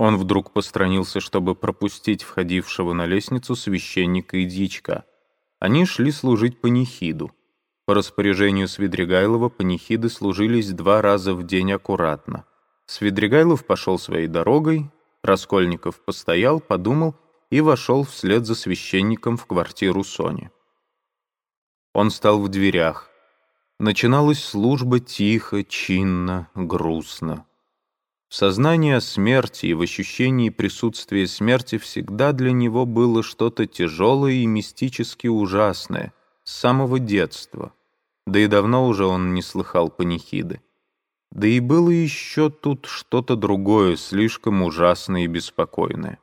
Он вдруг постранился, чтобы пропустить входившего на лестницу священника и дьячка. Они шли служить панихиду. По распоряжению Свидригайлова панихиды служились два раза в день аккуратно. Свидригайлов пошел своей дорогой, Раскольников постоял, подумал и вошел вслед за священником в квартиру Сони. Он стал в дверях. Начиналась служба тихо, чинно, грустно. В сознании смерти и в ощущении присутствия смерти всегда для него было что-то тяжелое и мистически ужасное, с самого детства. Да и давно уже он не слыхал панихиды. Да и было еще тут что-то другое, слишком ужасное и беспокойное.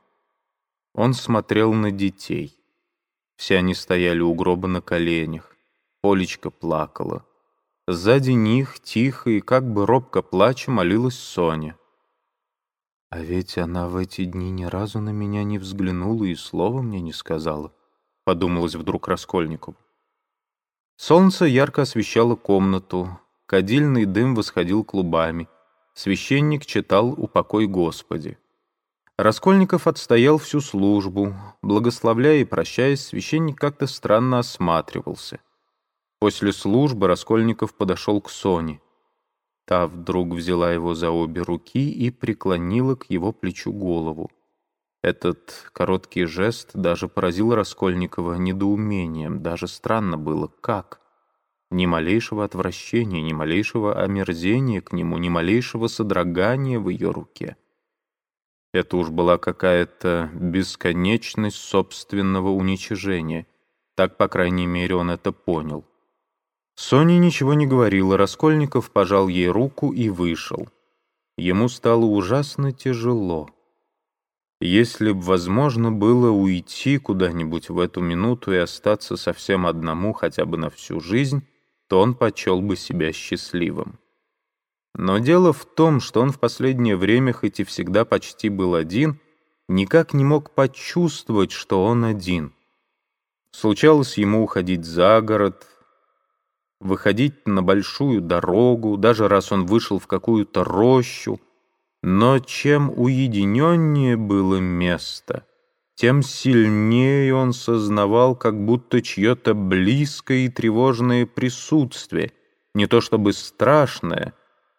Он смотрел на детей. Все они стояли у гроба на коленях. Полечка плакала. Сзади них, тихо и как бы робко плача, молилась Соня. А ведь она в эти дни ни разу на меня не взглянула и слова мне не сказала, подумалось вдруг Раскольникову. Солнце ярко освещало комнату, кадильный дым восходил клубами, священник читал «Упокой Господи». Раскольников отстоял всю службу, благословляя и прощаясь, священник как-то странно осматривался. После службы Раскольников подошел к Соне. Та вдруг взяла его за обе руки и преклонила к его плечу голову. Этот короткий жест даже поразил Раскольникова недоумением, даже странно было, как. Ни малейшего отвращения, ни малейшего омерзения к нему, ни малейшего содрогания в ее руке. Это уж была какая-то бесконечность собственного уничижения. Так, по крайней мере, он это понял. Соня ничего не говорила, Раскольников пожал ей руку и вышел. Ему стало ужасно тяжело. Если б возможно было уйти куда-нибудь в эту минуту и остаться совсем одному хотя бы на всю жизнь, то он почел бы себя счастливым. Но дело в том, что он в последнее время, хоть и всегда почти был один, никак не мог почувствовать, что он один. Случалось ему уходить за город, выходить на большую дорогу, даже раз он вышел в какую-то рощу. Но чем уединеннее было место, тем сильнее он сознавал как будто чье-то близкое и тревожное присутствие, не то чтобы страшное,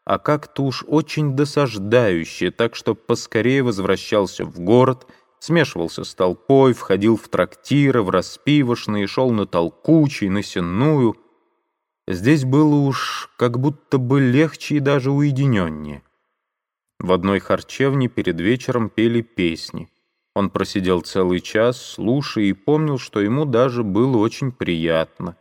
а как-то уж очень досаждающее, так что поскорее возвращался в город, смешивался с толпой, входил в трактиры, в распивошные, шел на толкучий, на сенную — Здесь было уж как будто бы легче и даже уединеннее. В одной харчевне перед вечером пели песни. Он просидел целый час, слушая, и помнил, что ему даже было очень приятно.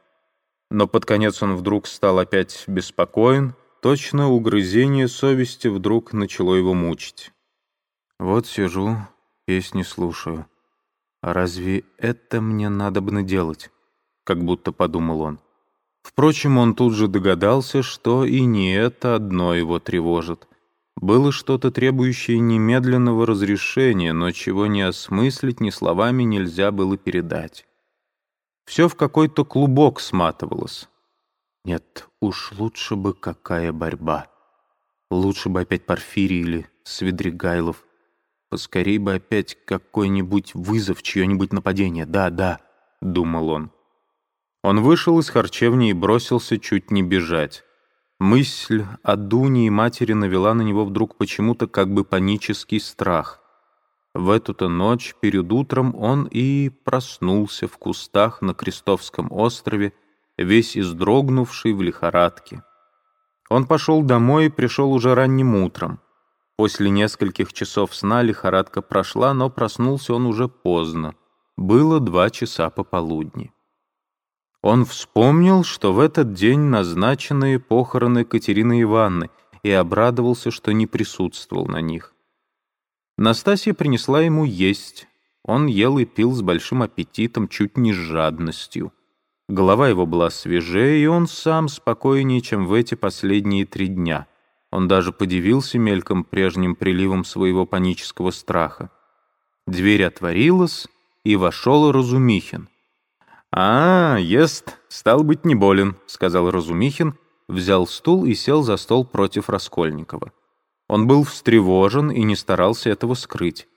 Но под конец он вдруг стал опять беспокоен, точно угрызение совести вдруг начало его мучить. «Вот сижу, песни слушаю. А разве это мне надо бы делать?» Как будто подумал он. Впрочем, он тут же догадался, что и не это одно его тревожит. Было что-то требующее немедленного разрешения, но чего не осмыслить ни словами нельзя было передать. Все в какой-то клубок сматывалось. Нет, уж лучше бы какая борьба. Лучше бы опять Порфирий или Свидригайлов. Поскорей бы опять какой-нибудь вызов, чье-нибудь нападение. Да, да, — думал он. Он вышел из харчевни и бросился чуть не бежать. Мысль о Дуне и матери навела на него вдруг почему-то как бы панический страх. В эту-то ночь перед утром он и проснулся в кустах на Крестовском острове, весь издрогнувший в лихорадке. Он пошел домой и пришел уже ранним утром. После нескольких часов сна лихорадка прошла, но проснулся он уже поздно. Было два часа пополудни. Он вспомнил, что в этот день назначены похороны Катерины Ивановны, и обрадовался, что не присутствовал на них. Настасья принесла ему есть. Он ел и пил с большим аппетитом, чуть не с жадностью. Голова его была свежее, и он сам спокойнее, чем в эти последние три дня. Он даже подивился мельком прежним приливом своего панического страха. Дверь отворилась, и вошел Разумихин. «А, ест, стал быть, не болен», — сказал Разумихин, взял стул и сел за стол против Раскольникова. Он был встревожен и не старался этого скрыть.